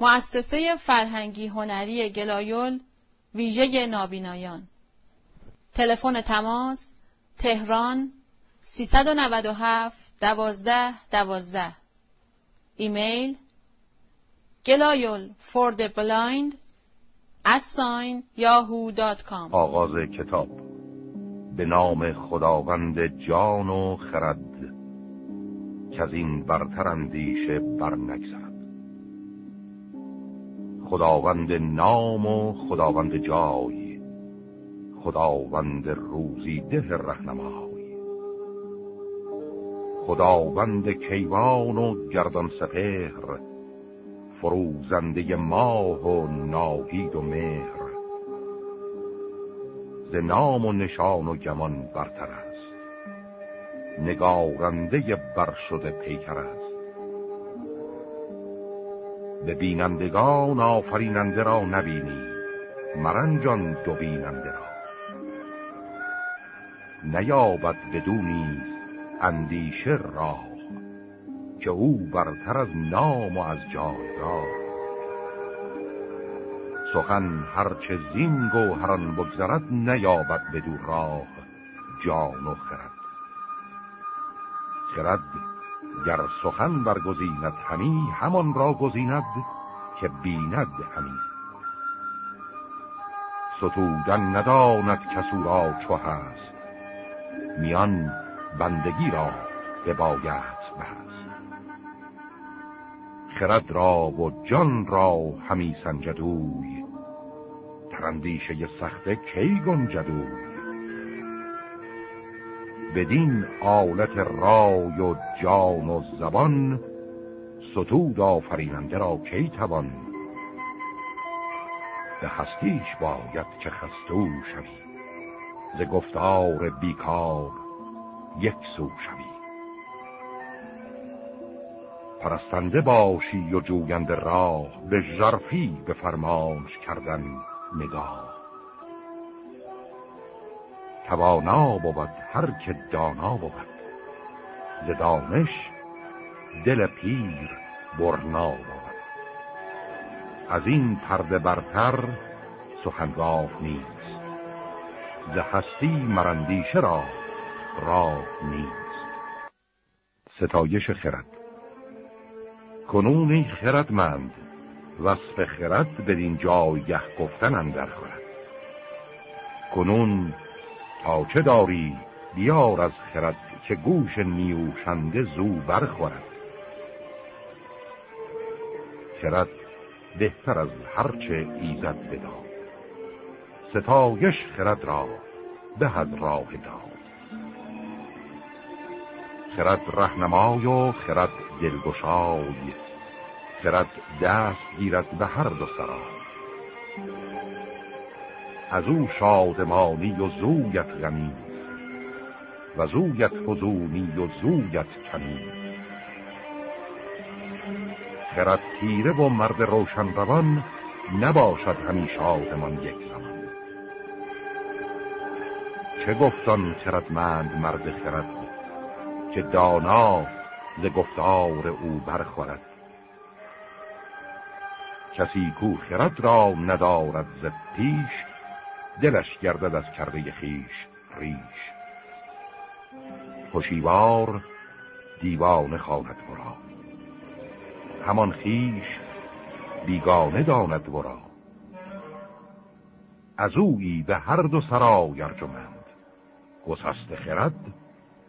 مؤسسه فرهنگی هنری گلایول ویژه نابینایان. تلفن تماس تهران 397 دوازده دوازده. ایمیل گلایول for the blind at sign yahoo.com آغاز کتاب. به نام خداوند جان و خرد که از این برتر اندیشه بر نگذرد خداوند نام و خداوند جای خداوند روزی ده رهنمای. خداوند کیوان و گردان سپهر فروزنده ماه و ناهید و مهر. ز نام و نشان و گمان برتر است نگارنده بر شده پیکر است. به بینندگان آفریننده را نبینی. مرنجان دو بیننده را. نیابد بدو نیز اندیشه راه که او برتر از نام و از جایگاه. سخن هرچه زین گوهران بگذرد نیابد بدو راه جان و خرد. خرد گر سخن برگزیند همی همان را گزیند که بیند همی. ستودن نداند کسو را چو هست میان بندگی را به بایت بست. خرد را و جان را همی سنجدوی ترندیشه سخته کی گنجدوی بدین آلت رای و جان و زبان ستود آفریننده را کی توان؟ به هستیش باید که خستو شوی ز گفتار بیکار یک سو شوی. پرستنده باشی و جوینده راه به ژرفی به فرمانش کردن نگاه. توانا بود هر که دانا بود. ز دانش دل پیر برنا بود. از این پرده برتر سخنگاه نیست. ز هستی مرندیشه را راه نیست. ستایش خرد. کنونی خردمند وصف خرد بدین جایگه گفتن اندر خورد. کنون تا چه داری؟ بیار از خرد که گوش نیوشنده زو برخورد. خرد بهتر از هرچه ایزد بداد. ستایش خرد را به از راه داد. خرد رهنمای و خرد دلگشای. خرد دست گیرد به هر دو سرای از او شادمانی و زویت غمی و زویت فزونی و زویت کمی خرد تیره و مرد روشن روان نباشد همی شادمان یک زمان. چه گفتان خردمند مرد خرد؟ که دانا ز گفتار او برخورد؟ کسی کو خرد را ندارد ز پیش دلش گردد از کرده خیش ریش. خوشیوار دیوانه خواند ورا. همان خیش بیگانه داند ورا. از اویی به هر دو سرای ارجمند. گسست خرد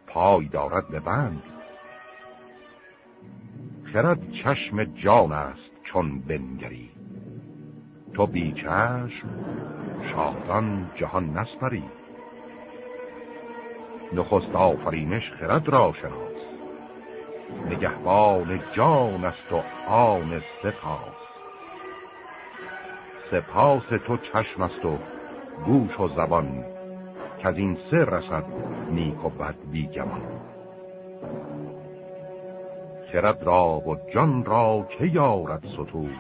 پای دارد به بند. خرد چشم جان است چون بنگری. تو بی چشم شادان جهان نسپری. نخست آفرینش خرد را شناس. نگهبان جان است و آن سپاس. سپاس تو چشم است و گوش و زبان که از این سه رسد نیک و بد بیگمان خرد را و جان را که یارد ستود؟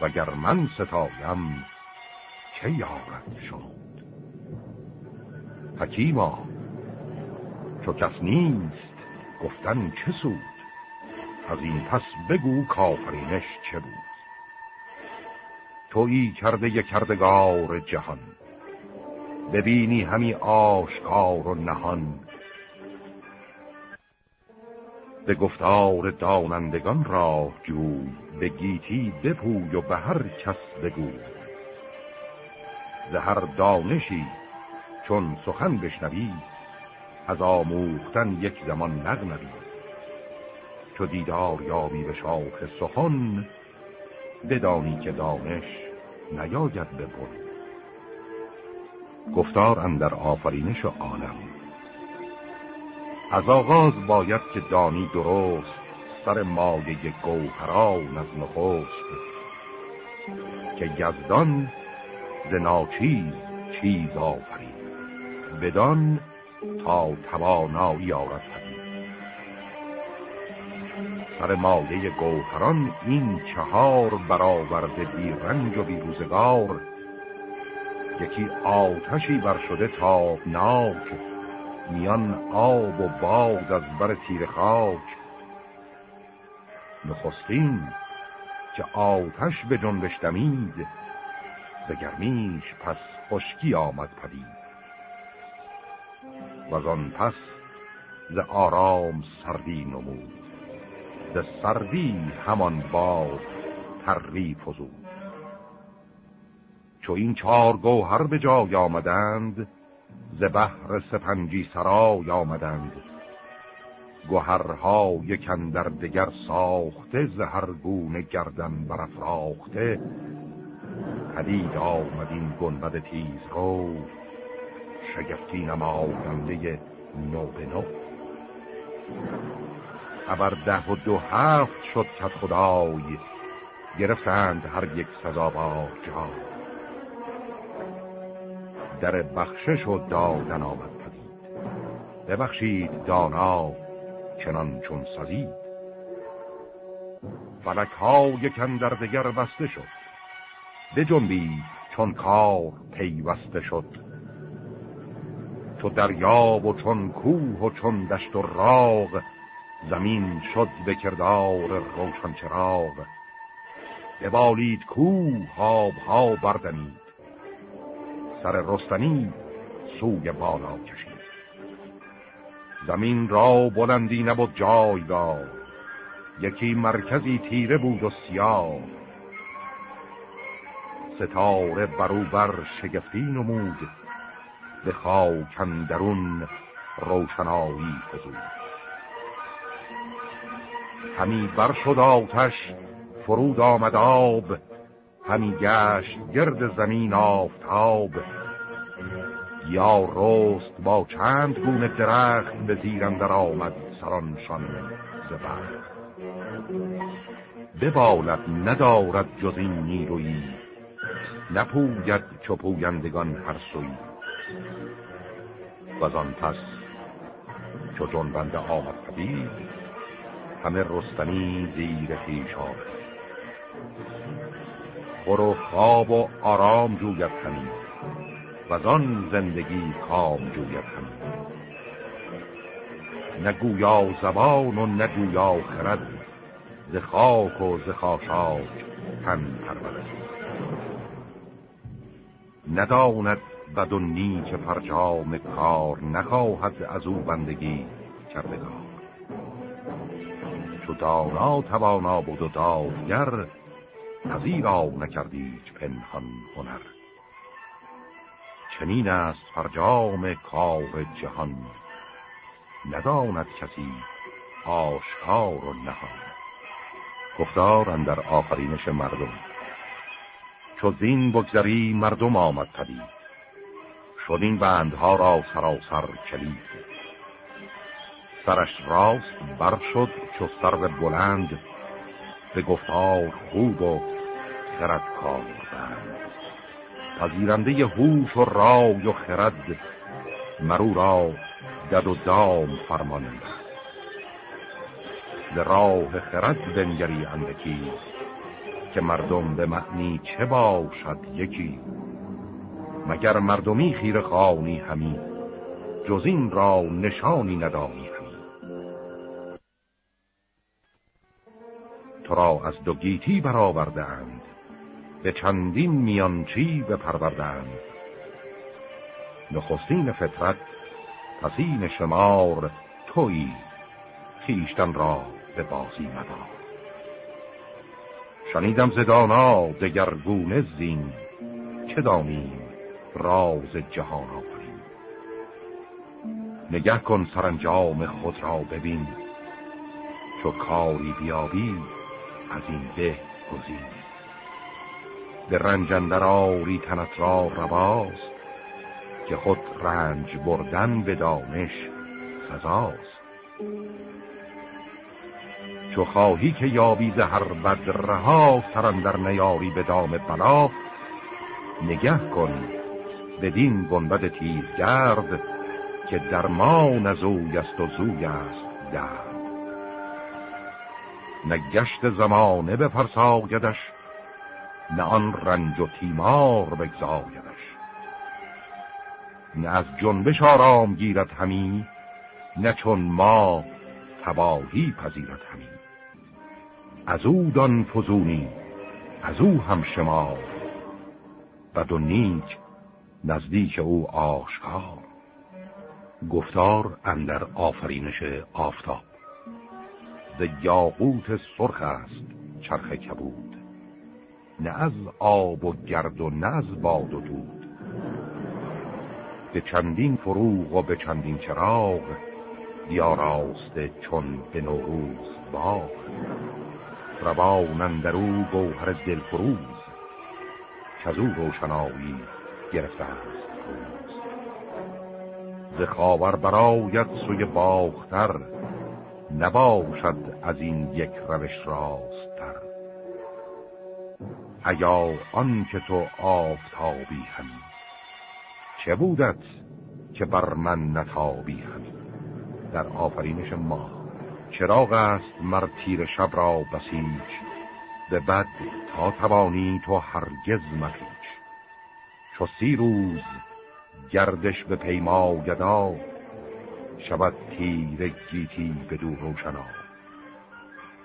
وگر من ستایم که یارد شد؟ حکیما چو کس نیست گفتن چه سود؟ از این پس بگو کافرینش چه بود؟ تویی کرده ی کردگار جهان ببینی همی آشکار و نهان به گفتار دانندگان راه جوی به گیتی بپوی و به هر کس بگو. زهر دانشی چون سخن بشنوی از آموختن یک زمان نغنوی. چو دیدار یابی به شاخ سخن بدانی که دانش نیاید ببر گفتار اندر آفرینش عالم. از آغاز باید که دانی درست سر مایه گوهران از نخست. که یزدان ز ناچیز چیز آفرید بدان تا توانایی آرد سر مایه گوهران این چهار برآورده بی رنج و بی روزگار یکی آتشی بر شده تابناک میان آب و باد از بر تیر خاک. نخستین که آتش به جنبش دمید ز گرمیش پس خشکی آمد پدید. و آن پس ز آرام سردی نمود ز سردی همان باد تری فزود چو این چار گوهر به جای آمدند ز بحر سپنجی سرای آمدند. گوهرها یکن در دگر ساخته ز هر گونه گردن برافراخته. پدید آمد این گنبد تیزگو شگفتی نماینده نو به نو ابر ده و دو هفت شد کت خدای گرفتند هر یک سزاوار جا در بخشش و دادن آمد پدید. ببخشید دانا چنان چون سزید فلک ها یکن در دگر بسته شد. بجنبید چون کار پیوسته شد. چو دریا و چون کوه و چون دشت و راغ زمین شد به کردار روشن چراغ. ببالید کوه ها بردمید. سر رستنی سوی بالا کشید زمین را بلندی نبود جایگاه یکی مرکزی تیره بود و سیاه. ستاره بروبر شگفتی نمود. به خاکندرون روشنایی فزود. همی بر شد آتش فرود آمد آب. همی گشت گرد زمین آفتاب. یا رست با چند گونه درخت به زیرندر آمد سرانشان زبر ببالد ندارد جز این نیرویی نپوید چو پویندگان هر سوی. پس چو جنبنده آمد پدید همه رستنی زیر پیش آمد. برو خواب و آرام جوید همی. و آن زندگی کام جوید همی. نگویا زبان و نگویا خرد ز خاک و ز خاشاک تن پرورد. نداند بد و نیک فرجام کار نخواهد از او بندگی کردگار. چو دانا توانا بود و دادگر پذیرا نکردی پنهان هنر. چنین است فرجام کار جهان. نداند کسی آشکار و نهان. گفتار اندر آفرینش مردم. چو زین بگذری مردم آمد پدید شد این بندها را سراسر کلید. سرش راست بر شد چو سرو بلند. به گفتار خوب و خرد کار بند پذیرنده هوش و رای و خرد مرو را دد و دام فرمان ز راه خرد بنگری اندکی که مردم به معنی چه باشد یکی. مگر مردمی خیر خانی همی جز این را نشانی ندانی همی. تو را از دو گیتی به چندین میانچی بپروردند نخستین فطرت پسین شمار تویی خیشتن را به بازی مدار. شنیدم زدانا دگرگونه زین چه دانیم راز جهان آفرین نگه کن سرانجام خود را ببین چو کاری بیابی از این به گزین به رنجندر آری تنت را رواست که خود رنج بردن به دانش سزاست. چو خواهی که یابی هر بد رها سرندر نیاری به دام بلا نگه کن بدین گنبد گرد که درمان از اوی است و زوی است درد. نگشت زمانه به فرسایدش نه آن رنج و تیمار بگذایدش نه از جنبش آرام گیرد همی نه چون ما تباهی پذیرد همی. از او دان فزونی از او هم شما و نیک نزدیک او آشکار. گفتار اندر آفرینش آفتاب. ز یاقوت سرخ است چرخ کبود. نه از آب و گرد و نه از باد و دود. به چندین فروغ و به چندین چراغ بیاراسته چون به نوروز باغ. روان او گوهر دلفروز که از او روشنایی گرفته است روز. ز خاور براید سوی باختر نباشد از این یک روش راستتر ایا آن که تو آفتابی همی. چه بودت که بر من نتابی همی؟ در آفرینش ما چراغ است مر تیر شب را بسیج. به بد تا توانی تو هرگز مپیچ. چو سی روز گردش به پیما گدا شود تیر گیتی به دور روشنا.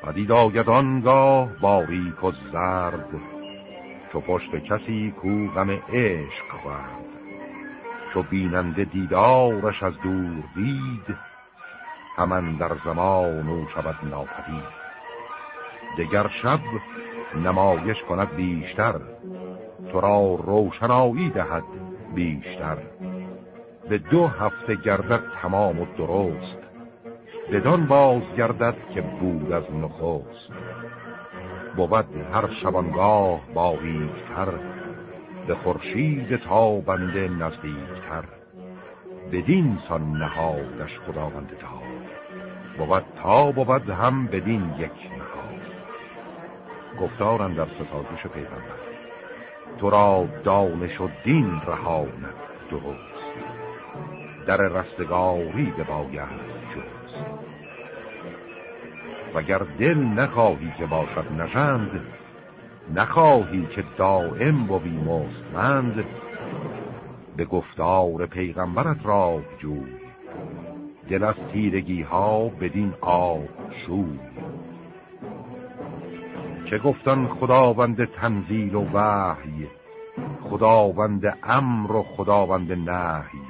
پدید آید آنگاه باریک و زرد چو پشت کسی کو غم عشق خورد چو بیننده دیدارش از دور دید همان در زمان او شود ناپدید. دگر شب نمایش کند بیشتر تو را روشنایی دهد بیشتر. به دو هفته گردد تمام و درست بدان باز گردد که بود از نخست. بود هر شبانگاه باریکتر به خورشید تابنده نزدیکتر. بدین سان نهادش خداوند تا بود تا بود هم بدین یک نهاد. گفتارن در ستازش پیغمبر تو را دانش و دین رهاند درست. در رستگاری باید جز وگر دل نخواهی که باشد نشند نخواهی که دائم و مستمند به گفتار پیغمبرت را جوی دل از تیرگی ها بدین آب شوی. چه گفتن خداوند تنزیل و وحی خداوند امر و خداوند نهی؟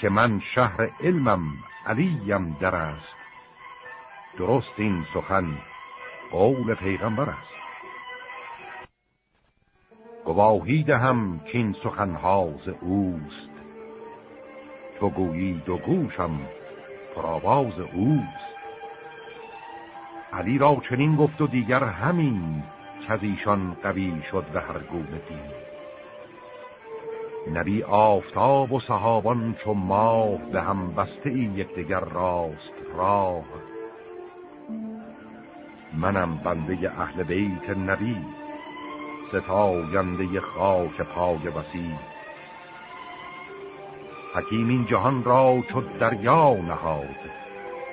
که من شهر علمم علیم در است. درست این سخن قول پیغمبر است. گواهی دهم که این سخنهاز اوست. تو گویی دو گوشم پرآواز اوست. علی را چنین گفت و دیگر همین ایشان قوی شد به هر گونه دین. نبی آفتاب و صحابان چو ماه به هم بسته ای یکدیگر راست راه. منم بنده اهل بیت نبی ستاینده خاک پای وسیع حکیم این جهان را چو دریا نهاد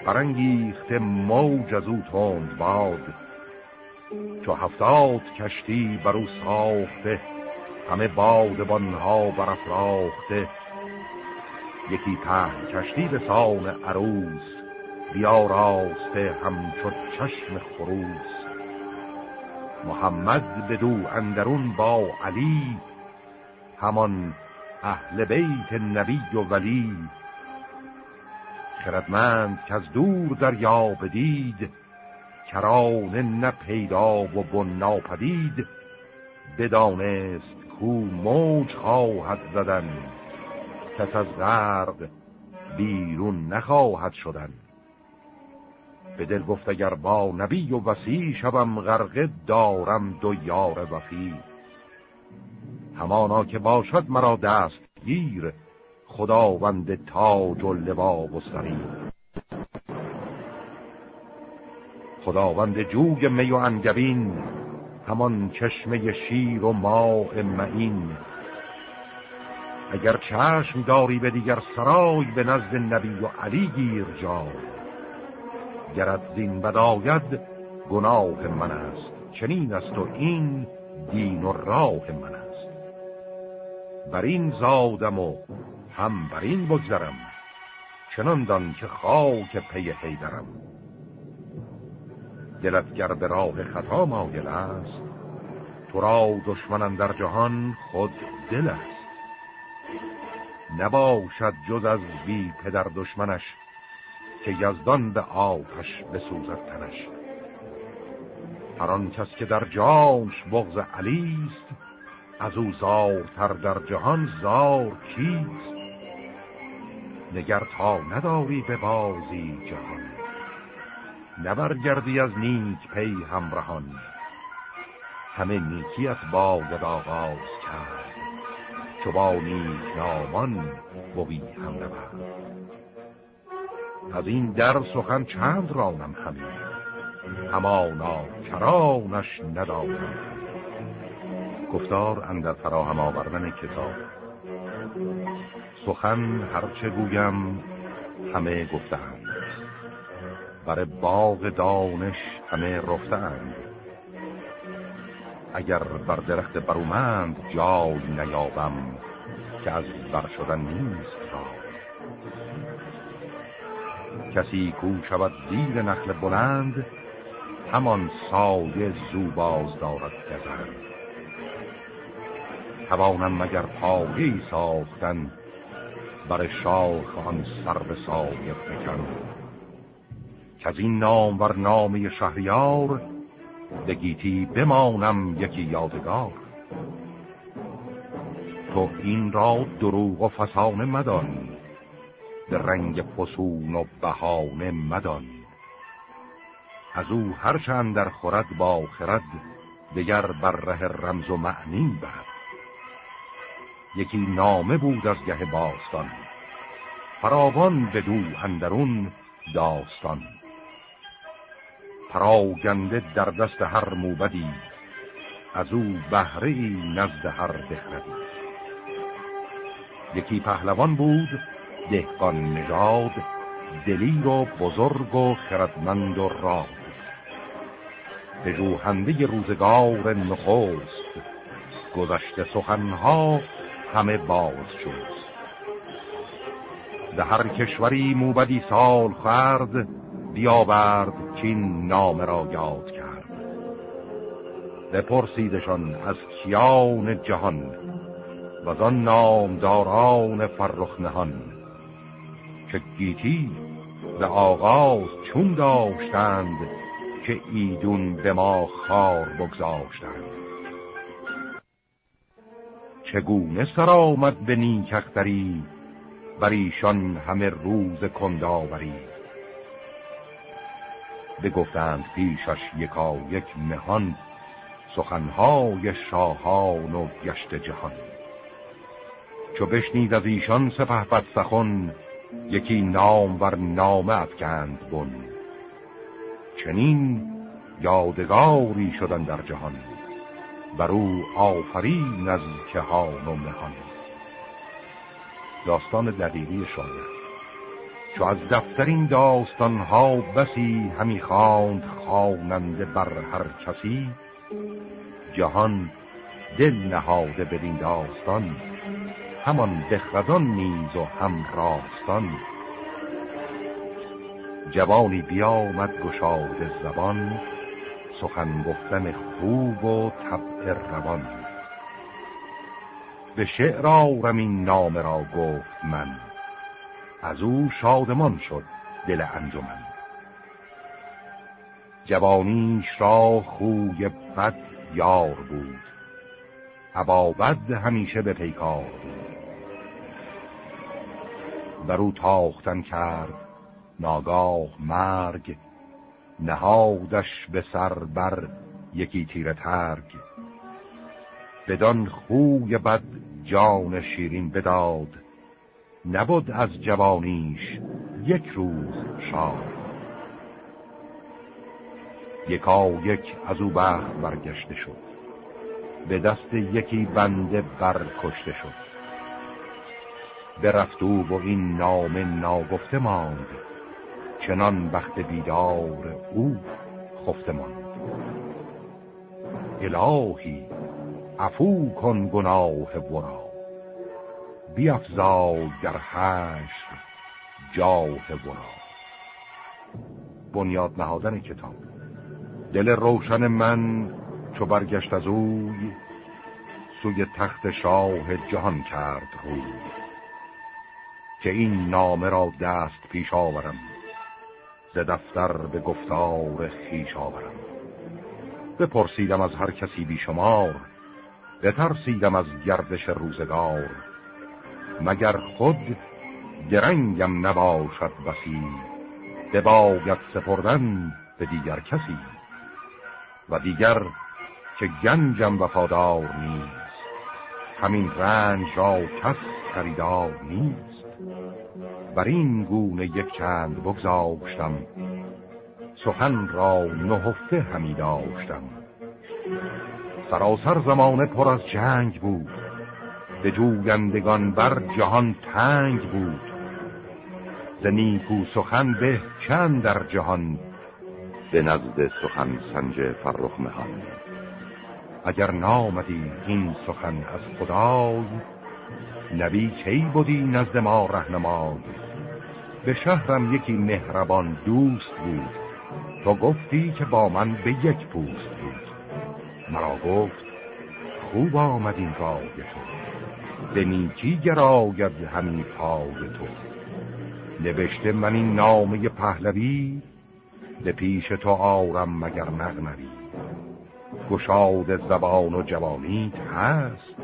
برانگیخت موج از او تند باد. چو هفتاد کشتی بر او ساخته همه بادبانها برافراخته یکی پهن کشتی به سان عروس بیا راسته همچو چشم خروس. محمد بدو اندرون با علی همان اهل بیت نبی و ولی. خردمند که از دور دریا بدید کران نه پیدا و بن ناپدید بدانست کو موج خواهد زدن کس از غرق بیرون نخواهد شدن. به دل گفت اگر با نبی و وسیع شوم غرقه دارم دو یار وفی. همانا که باشد مرا دست گیر خداوند تاج و لوا و سریر. خداوند جوگ می و انگبین همان چشمه شیر و ماء معین. اگر چشم داری به دیگر سرای به نزد نبی و علی گیر جا گرد زین بداید گناه من است. چنین است و این دین و راه من است. بر این زادم و هم بر این بگذرم چنان دان که خاک پی حیدرم. دلت گر به راه خطا مایل است تو را دشمنم در جهان خود دل است. نباشد جز از بی پدر دشمنش که یزدان به آتش بسوزد تنش. هر آن کس که در جانش بغز علیست از او زارتر در جهان زار کیست؟ نگر تا نداری به بازی جهان نبرگردی از نیک پی همراهان. همه نیکیت باید آغاز کرد چو نیک نامان بوی هم نبرد از این در سخن چند رانم همین همانا کرانش ندارم گفتار اندر فراهم آوردن کتاب. سخن هرچه گویم همه گفتند بر باغ دانش همه رفتند اگر بر درخت برومند جای نیابم که از بر شدن نیست را کسی کو شود زیر نخل بلند همان سایه زوباز دارد گذر توانم مگر پاهی ساختن بر شاخ آن سر به سایه فکن. که از این نام ور نامی شهریار به گیتی بمانم یکی یادگار. تو این را دروغ و فسانه مدان. به رنگ فسون و بهانه مدان. از او هرچند در خورد با خرد دگر بر ره رمز و معنی برد. یکی نامه بود از گه باستان فراوان به دو اندرون داستان. پراگنده در دست هر موبدی از او بهره نزد هر بخردی یکی پهلوان بود دهقان نژاد دلیر و بزرگ و خردمند و راد. پژوهنده روزگار نخست گذشته سخنها همه باز شد. به هر کشوری موبدی سال خرد بیاورد چین نام را یاد کرد. بپرسیدشان از کیان جهان و آن نامداران فرخ نهان. که گیتی به آغاز چون داشتند که ایدون به ما خار بگذاشتند. چگونه سر آمد به نیکختری بر ایشان همه روز کنداوری؟ بگفتند پیشش یکا یک مهان سخنهای شاهان و گشت جهان. چو بشنید از ایشان سپه بد سخن یکی نام ور نامه افکند بن. چنین یادگاری شدن در جهان. بر او آفرین از کهان و مهان. داستان دقیقی شاید چو از دفتر این داستان ها بسی همی خواند خواننده بر هر کسی جهان دل نهاده بدین داستان. همان بخردان نیز و هم راستان جوانی بیامد گشاد زبان سخن گفتن خوب و طبع روان. به شعر آرم این نام را گفت من. از او شادمان شد دل انجمن. جوانیش را خوی بد یار بود. عبابد همیشه به پیکار بود. برو تاختن کرد. ناگاه مرگ نهادش به سر بر یکی تیر ترگ. بدان خوی بد جان شیرین بداد نبود از جوانیش یک روز شاد. یکا یک از او بخت برگشته شد به دست یکی بنده برکشته شد. برفت و این نام ناگفته ماند. چنان بخت بیدار او خفته ماند. الهی عفو کن گناه ورا. بیافزای در حشر جاه ورا. بنیاد نهادن کتاب. دل روشن من چو برگشت از اوی سوی تخت شاه جهان کرد روی. که این نامه را دست پیش آورم. ز دفتر به گفتار خیش آورم. بپرسیدم از هر کسی بیشمار بترسیدم از گردش روزگار. مگر خود درنگم نباشد بسی بباید سپردن به دیگر کسی؟ و دیگر که گنجم وفادار نیست همین رنج را کس خریدار نیست. بر این گونه یک چند بگذاشتم. سخن را نهفته همی داشتم. سراسر زمانه پر از جنگ بود. به جویندگان بر جهان تنگ بود. ز نیکو سخن به چند در جهان؟ به نزد سخن سنج فرخ مهان اگر نامدی این سخن از خدای نبی کی بودی نزد ما رهنمای؟ به شهرم یکی مهربان دوست بود. تو گفتی که با من به یک پوست بود. مرا گفت خوب آمد این رای تو. به نیکی گراید همین پای تو. نوشته من این نامه پهلوی به پیش تو آرم مگر نغنوی گشاد زبان و جوانیت هست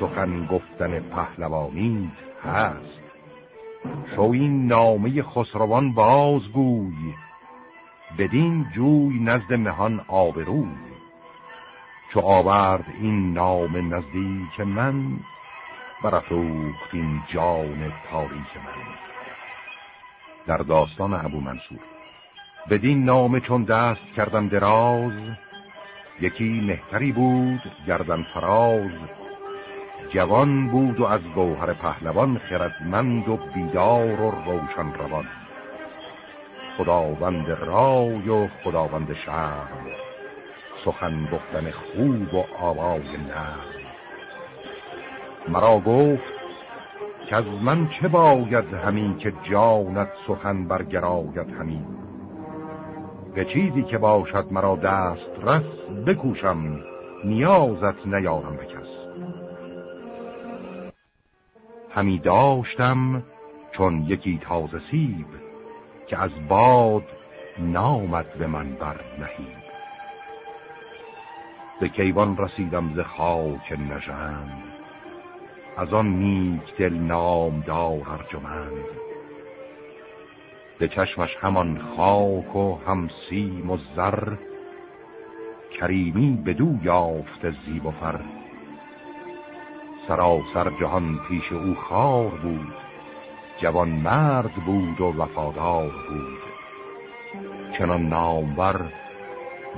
سخن گفتن پهلوانیت هست. شو این نامه خسروان بازگوی بدین جوی نزد مهان آبروی. چو آورد این نام نزدیک من برافروخت این جان تاریک من. در داستان ابو منصور بدین نام چون دست کردم دراز یکی مهتری بود گردن فراز. جوان بود و از گوهر پهلوان خردمند و بیدار و روشن روان. خداوند رای و خداوند شهر سخن گفتن خوب و آواز نرم. مرا گفت که از من چه باید همین که جانت سخن برگراید همین؟ به چیزی که باشد مرا دست رس بکوشم نیازت نیارم به همی داشتم چون یکی تازه سیب که از باد نامد به من بر نهیب. به کیوان رسیدم ز خاک نژند. از آن نیک دل نامدار ارجمند. به چشمش همان خاک و هم سیم و زر کریمی بدو یافت زیب و فر. سراسر جهان پیش او خار بود. جوان مرد بود و وفادار بود. چنان نامور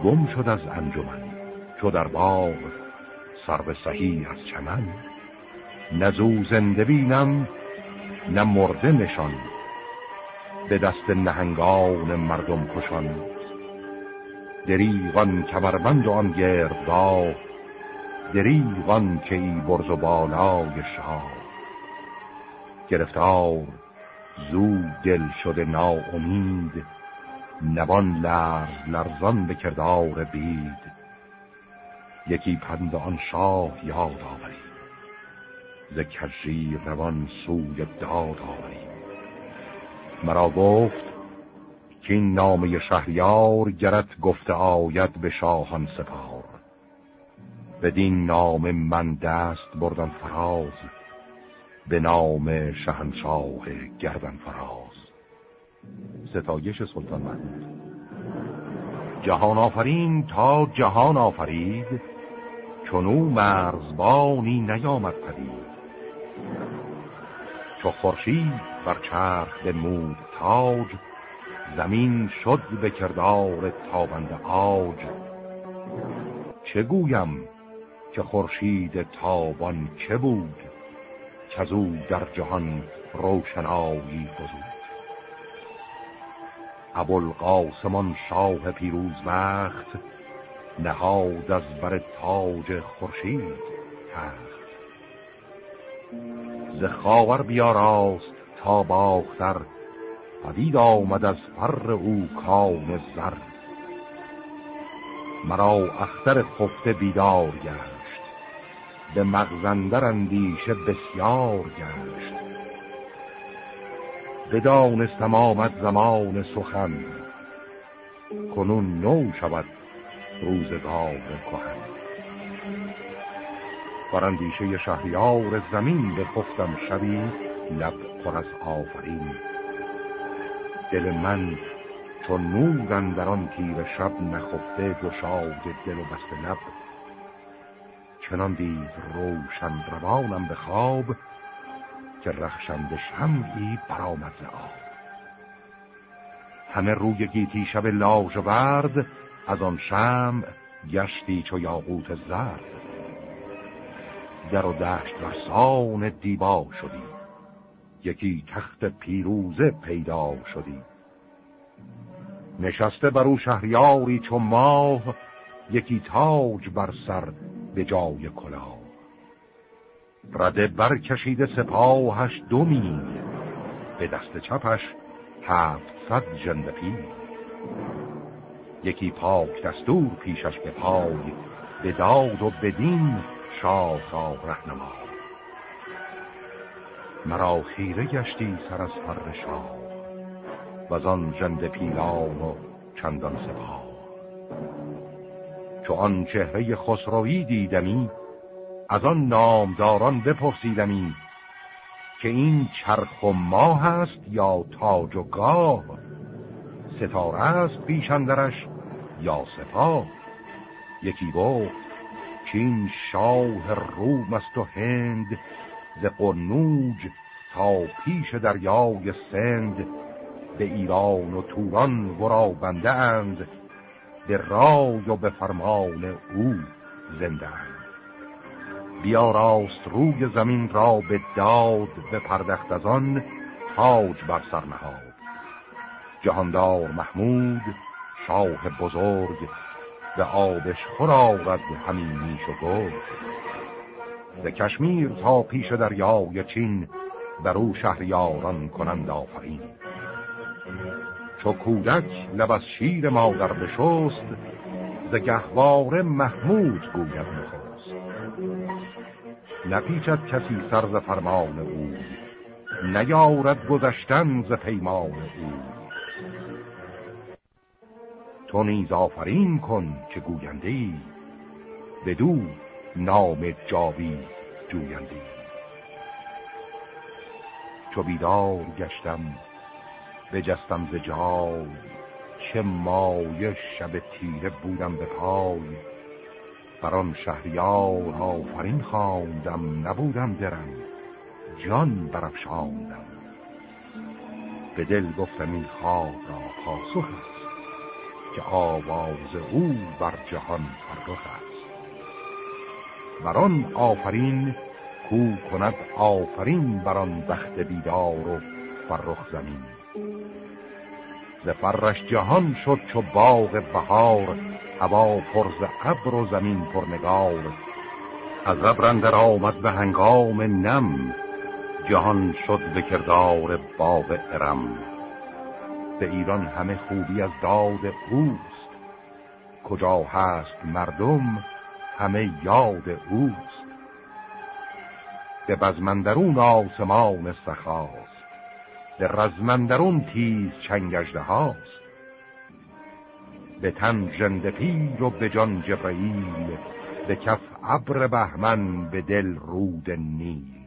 گم شد از انجمن. چو در باغ سر سهی از چمن. نزو زنده بینم نه مرده نشان. به دست نهنگان مردم کشان. دریغان کمربند و آن گردگاه دریغان که ای برز و بالای شاه. گرفتار زود دل شده ناامید نوان لرز لرزان به کردار بید. یکی پند آن شاه یاد آورید ز کجی روان سوی داد آورید مرا گفت که این نامه شهریار گرت گفته آید به شاهان سپار بدین نام من دست بردم فراز به نام شهنشاه گردن فراز. ستایش سلطان محمود. جهان آفرین تا جهان آفرید چونو مرزبانی نیامد پدید. چو خورشید بر چرخ مود تاج زمین شد به کردار تابند آج. چه گویم که خورشید تابان که بود کزو در جهان روشنایی فزود. ابوالقاسمان شاه پیروز وقت نهاد از بر تاج خورشید تخت. ز خاور بیاراست تا باختر پدید آمد از فر او کام زر. مرا اختر خفته بیدار گشت. به مغزندر اندیشه بسیار گشت. بدانستم آمد زمان سخن کنون نو شود روزگار کهن. بر اندیشه شهریار زمین به خفتم شبی لب پر از آفرین. دل من چون نورن در آن تیر شب نخفته گشاد دل و بست لب. چنان دید روشن روانم به خواب که رخشنده شمعی برآمد آب. همه روی گیتی شب لاژ ورد از آن شمع گشتی چو یاقوت زرد. در و دشت ورسان دیبا شدی یکی تخت پیروزه پیدا شدی. نشسته بر او شهریاری چو ماه یکی تاج بر سر به جای کلاه. رده برکشیده سپاهش دو میل. به دست چپش هفتصد جندپی یکی پاک دستور پیشش به پای به داد و بدین شاه را رهنما. مرا خیره گشتی سر از فر شاه. و آن جند پیلان و چندان سپاه. چو آن چهره خسروی دیدمی از آن نامداران بپرسیدمی که این چرخ و ماه است یا تاج و گاه؟ ستاره است پیشندرش یا سپاه؟ یکی گفت چین شاه روم است و هند ز قنوج تا پیش دریای سند به ایران و توران ورا بنده اند به رای و به فرمان او زنده بیا راست روی زمین را به داد به پردخت از آن تاج بر سر نهاد. جهاندار محمود شاه بزرگ به آبش خور آورد همین میش و گرگ. به کشمیر تا پیش دریای چین بر او شهریاران کنند آفرین. چو کودک لب از شیر مادر بشست ز گهواره محمود گوید نخست. نپیچد کسی سر ز فرمان او نیارد گذشتن ز پیمان او. تو نیز آفرین کن که گوینده ای بدو نام جاوی جوینده چو بیدار گشتم بجستم ز جای چه مایه شب تیره بودم به پای. بر آن شهریار آفرین خواندم نبودم درم جان برافشاندم. به دل گفتم این خواب را پاسخ است که آواز او بر جهان فرخ است. بر آن آفرین کو کند آفرین بر آن بخت بیدار و فرخ زمین. ز فرش جهان شد چو باغ بهار هوا پر ز ابر و زمین پر نگار. از ابر آمد به هنگام نم جهان شد به کردار باغ ارم. به ایران همه خوبی از داد اوست کجا هست مردم همه یاد اوست. به بزمندرون آسمان سخاست به رزمندرون تیز چنگجده هاست. به تن جند پیر و به جان جبرئیل به کف ابر بهمن به دل رود نیل.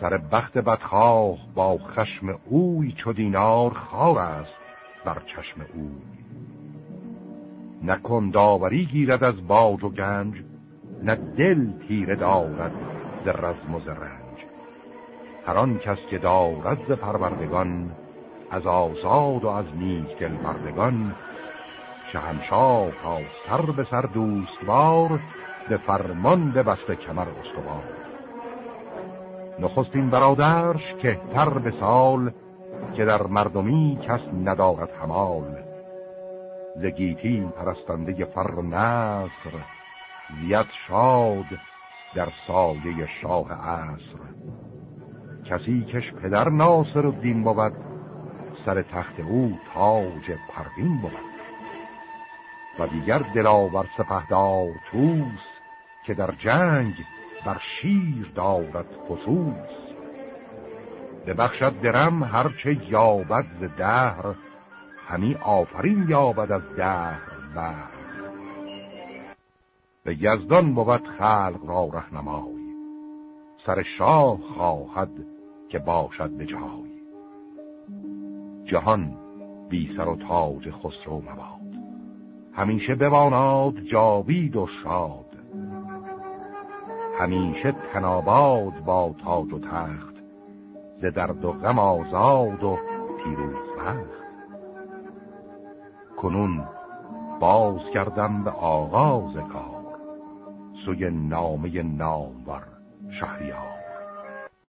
سر بخت بدخواه با خشم اوی چو دینار خار است بر چشم اوی. نکن داوری گیرد از باج و گنج نه دل تیره دارد ز رزم و ز رنج. هر کس که دارد ز پروردگان از آزاد و از نیک دل بردگان شهنشاه تا سر به سر دوستوار به فرمان بسته کمر استوار. نخستین برادرش کهتر به سال که در مردمی کس ندارد همال زگیتی پرستنده فر نصر زیاد شاد در سایه شاه عصر. کسی کش پدر ناصر الدین بود سر تخت او تاج پروین بود. و دیگر دلاور سپهدار توس که در جنگ بر شیر دارد خصوص. ببخشد درم هرچه یابد ز دهر همی آفرین یابد از دهر و به یزدان بود خلق را رهنمای سر شاه خواهد که باشد به جای. جهان بی سر و تاج خسرو مباد. همیشه بماناد جاوید و شاد. همیشه تناباد با تاج و تخت. ز درد و غم آزاد و پیروز بخت کنون باز کردم به آغاز کار. سوی نامه نامور شهریار.